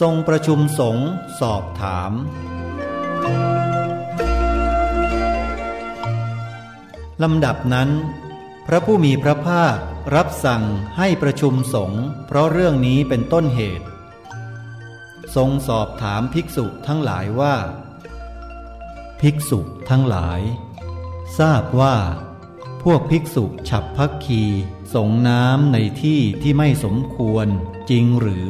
ทรงประชุมสงฆ์สอบถาม ลำดับนั้น พระผู้มีพระภาครับสั่งให้ประชุมสงฆ์เพราะเรื่องนี้เป็นต้นเหตุ ทรงสอบถามภิกษุทั้งหลายว่า ภิกษุทั้งหลาย ทราบว่า พวกภิกษุฉับพักคีสงน้ำในที่ที่ไม่สมควรจริงหรือ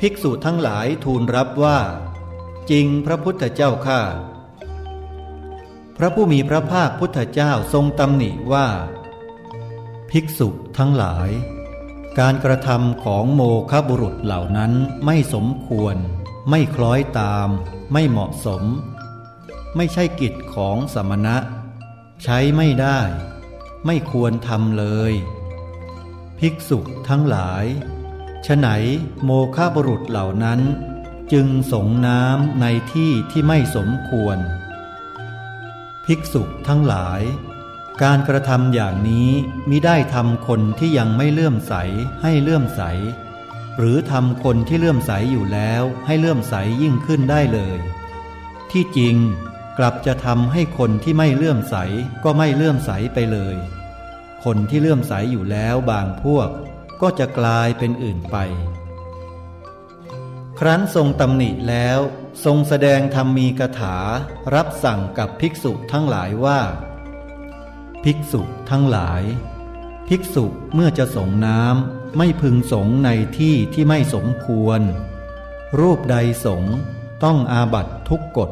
ภิกษุทั้งหลายทูลรับว่า จริงพระพุทธเจ้าข้าพระผู้มีพระภาคพุทธเจ้าทรงตำหนิว่า ภิกษุทั้งหลาย การกระทำของโมคบุรุษเหล่านั้นไม่สมควร ไม่คล้อยตาม ไม่เหมาะสม ไม่ใช่กิจของสมณะ ใช้ไม่ได้ ไม่ควรทำเลย ภิกษุทั้งหลาย ฉไหนโมฆะบุรุษเหล่านั้น จึงสงน้ำในที่ที่ไม่สมควร ภิกษุทั้งหลาย การกระทำอย่างนี้มิได้ทำคนที่ยังไม่เลื่อมใสให้เลื่อมใส หรือทำคนที่เลื่อมใสอยู่แล้วให้เลื่อมใสยิ่งขึ้นได้เลย ที่จริงกลับจะทำให้คนที่ไม่เลื่อมใสก็ไม่เลื่อมใสไปเลย คนที่เลื่อมใสอยู่แล้วบางพวก ก็จะกลายเป็นอื่นไป ครั้นทรงตำหนิแล้วทรงแสดงธรรมมีกถา รับสั่งกับภิกษุทั้งหลายว่า ภิกษุทั้งหลาย ภิกษุเมื่อจะสงน้ำไม่พึงสงในที่ที่ไม่สมควร รูปใดสงต้องอาบัตทุกกฎ